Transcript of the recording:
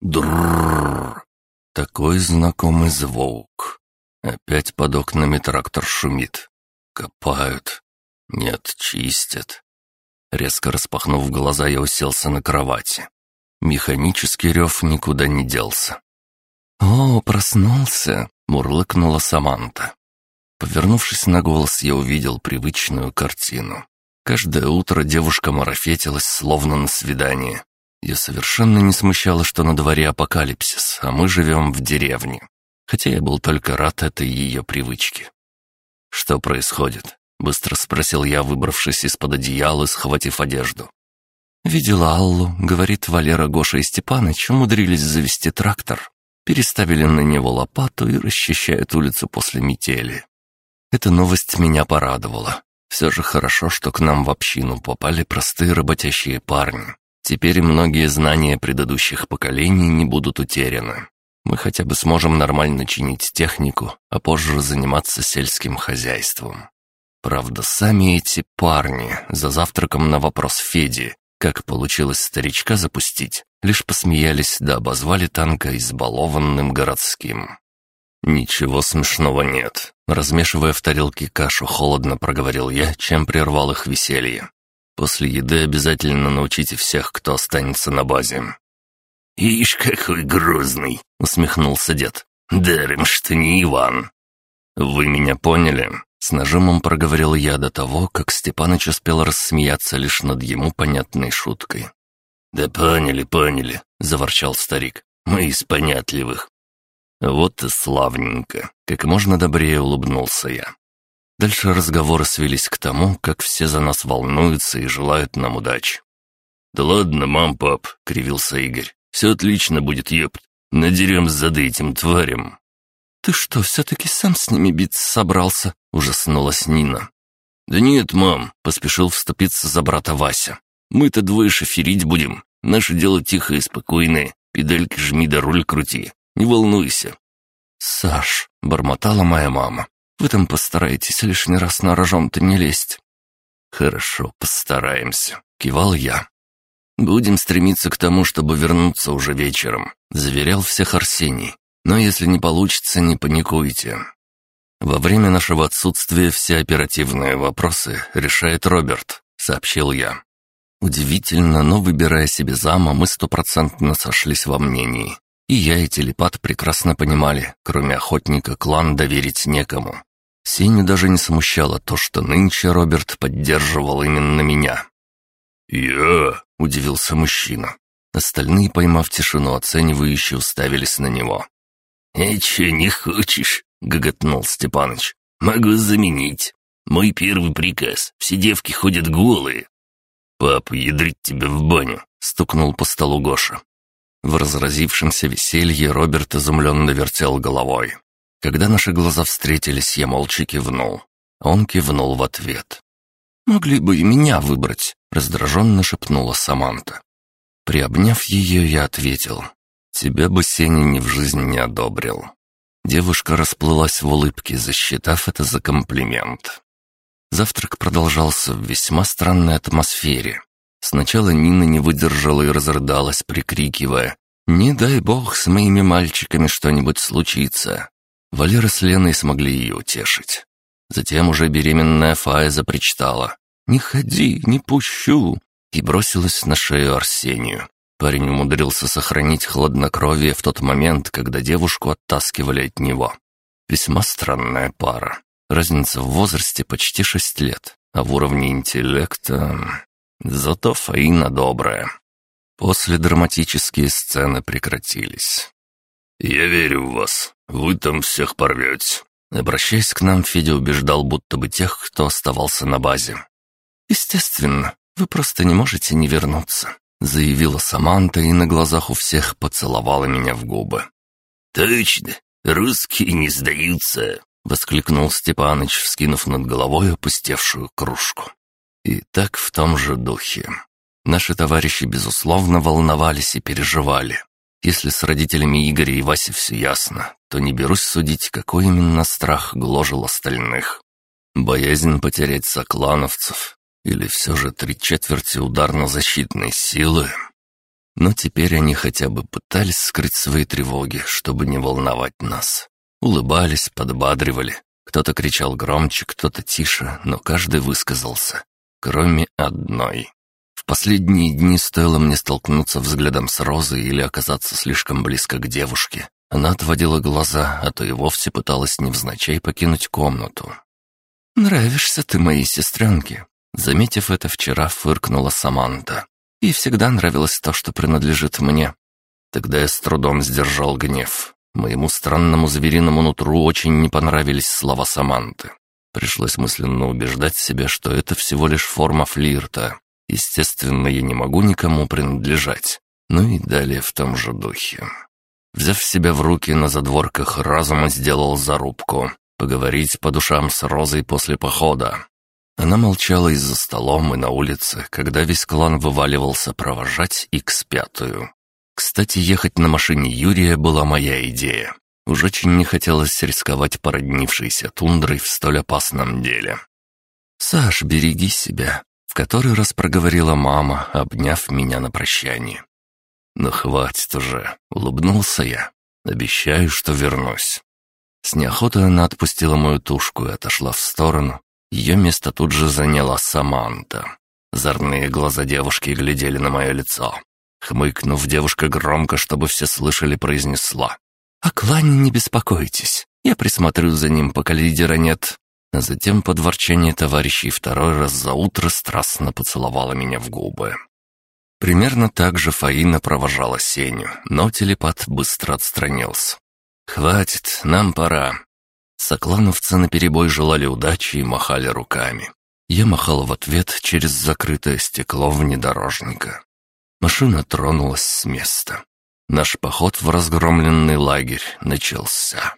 Дррррр. Такой знакомый звук. Опять под окнами трактор шумит. Копают. Нет, чистят. Резко распахнув глаза, я уселся на кровати. Механический рев никуда не делся. «О, проснулся!» — мурлыкнула Саманта. Повернувшись на голос, я увидел привычную картину. Каждое утро девушка марафетилась, словно на свидание. Ее совершенно не смущало, что на дворе апокалипсис, а мы живем в деревне. Хотя я был только рад этой ее привычке. «Что происходит?» — быстро спросил я, выбравшись из-под одеяла схватив одежду. «Видела Аллу», — говорит Валера, Гоша и Степаныч, умудрились завести трактор. Переставили на него лопату и расчищают улицу после метели. Эта новость меня порадовала. Все же хорошо, что к нам в общину попали простые работящие парни. Теперь многие знания предыдущих поколений не будут утеряны. Мы хотя бы сможем нормально чинить технику, а позже заниматься сельским хозяйством. Правда, сами эти парни за завтраком на вопрос Феди, как получилось старичка запустить, лишь посмеялись да обозвали танка избалованным городским. «Ничего смешного нет», — размешивая в тарелке кашу, холодно проговорил я, чем прервал их веселье. «После еды обязательно научите всех, кто останется на базе». «Ишь, какой грозный!» — усмехнулся дед. «Даром, что не Иван». «Вы меня поняли?» — с нажимом проговорил я до того, как Степаныч успел рассмеяться лишь над ему понятной шуткой. «Да поняли, поняли», — заворчал старик. «Мы из понятливых. Вот и славненько. Как можно добрее улыбнулся я. Дальше разговоры свелись к тому, как все за нас волнуются и желают нам удачи. «Да ладно, мам, пап», — кривился Игорь. «Все отлично будет, ёпт. Надерем зады этим тварям». «Ты что, все-таки сам с ними биться собрался?» — ужаснулась Нина. «Да нет, мам», — поспешил вступиться за брата Вася. «Мы-то двое шоферить будем. Наше дело тихое и спокойное. Педальки жми да руль крути. Не волнуйся». «Саш», — бормотала моя мама, — «вы там постарайтесь лишний раз на рожон-то не лезть». «Хорошо, постараемся», — кивал я. «Будем стремиться к тому, чтобы вернуться уже вечером», — заверял всех Арсений. «Но если не получится, не паникуйте. Во время нашего отсутствия все оперативные вопросы решает Роберт», — сообщил я. Удивительно, но выбирая себе зама, мы стопроцентно сошлись во мнении. И я, и телепат прекрасно понимали, кроме охотника клан доверить некому. Сеню даже не смущало то, что нынче Роберт поддерживал именно меня. «Я?» — удивился мужчина. Остальные, поймав тишину, оценивающе уставились на него. «И че не хочешь?» — гоготнул Степаныч. «Могу заменить. Мой первый приказ. Все девки ходят голые». «Пап, ядрить тебя в баню!» — стукнул по столу Гоша. В разразившемся веселье Роберт изумленно вертел головой. Когда наши глаза встретились, я молча кивнул. Он кивнул в ответ. «Могли бы и меня выбрать», — раздраженно шепнула Саманта. Приобняв ее, я ответил. «Тебя бы Сеня ни в жизни не одобрил». Девушка расплылась в улыбке, засчитав это за комплимент. Завтрак продолжался в весьма странной атмосфере. Сначала Нина не выдержала и разрыдалась, прикрикивая «Не дай бог с моими мальчиками что-нибудь случится». Валера с Леной смогли ее утешить. Затем уже беременная Фая запричитала «Не ходи, не пущу!» и бросилась на шею Арсению. Парень умудрился сохранить хладнокровие в тот момент, когда девушку оттаскивали от него. Весьма странная пара. Разница в возрасте почти шесть лет, а в уровне интеллекта... Зато Фаина добрая. После драматические сцены прекратились. «Я верю в вас. Вы там всех порвете». Обращаясь к нам, Федя убеждал будто бы тех, кто оставался на базе. «Естественно, вы просто не можете не вернуться», — заявила Саманта и на глазах у всех поцеловала меня в губы. «Точно, русские не сдаются», — воскликнул Степаныч, вскинув над головой опустевшую кружку. И так в том же духе. Наши товарищи, безусловно, волновались и переживали. Если с родителями Игоря и Васи все ясно, то не берусь судить, какой именно страх гложил остальных. Боязнь потерять соклановцев или все же три четверти ударно-защитной силы. Но теперь они хотя бы пытались скрыть свои тревоги, чтобы не волновать нас. Улыбались, подбадривали. Кто-то кричал громче, кто-то тише, но каждый высказался. Кроме одной. Последние дни стоило мне столкнуться взглядом с Розой или оказаться слишком близко к девушке. Она отводила глаза, а то и вовсе пыталась невзначай покинуть комнату. «Нравишься ты моей сестренке», Заметив это вчера, фыркнула Саманта. И всегда нравилось то, что принадлежит мне. Тогда я с трудом сдержал гнев. Моему странному звериному нутру очень не понравились слова Саманты. Пришлось мысленно убеждать себя, что это всего лишь форма флирта. Естественно, я не могу никому принадлежать. Ну и далее в том же духе. Взяв себя в руки на задворках разума, сделал зарубку. Поговорить по душам с Розой после похода. Она молчала и за столом, и на улице, когда весь клан вываливался провожать Икс-пятую. Кстати, ехать на машине Юрия была моя идея. Уж очень не хотелось рисковать породнившейся тундрой в столь опасном деле. «Саш, береги себя», — который раз проговорила мама, обняв меня на прощание. «Ну хватит уже», — улыбнулся я. «Обещаю, что вернусь». С неохотой она отпустила мою тушку и отошла в сторону, ее место тут же заняла Саманта. Зорные глаза девушки глядели на мое лицо. Хмыкнув, девушка громко, чтобы все слышали, произнесла. «О клане не беспокойтесь. Я присмотрю за ним, пока лидера нет». А затем под ворчание товарищей второй раз за утро страстно поцеловала меня в губы. Примерно так же Фаина провожала Сеню, но телепат быстро отстранился. «Хватит, нам пора. Соклановцы наперебой желали удачи и махали руками. Я махал в ответ через закрытое стекло внедорожника. Машина тронулась с места. Наш поход в разгромленный лагерь начался.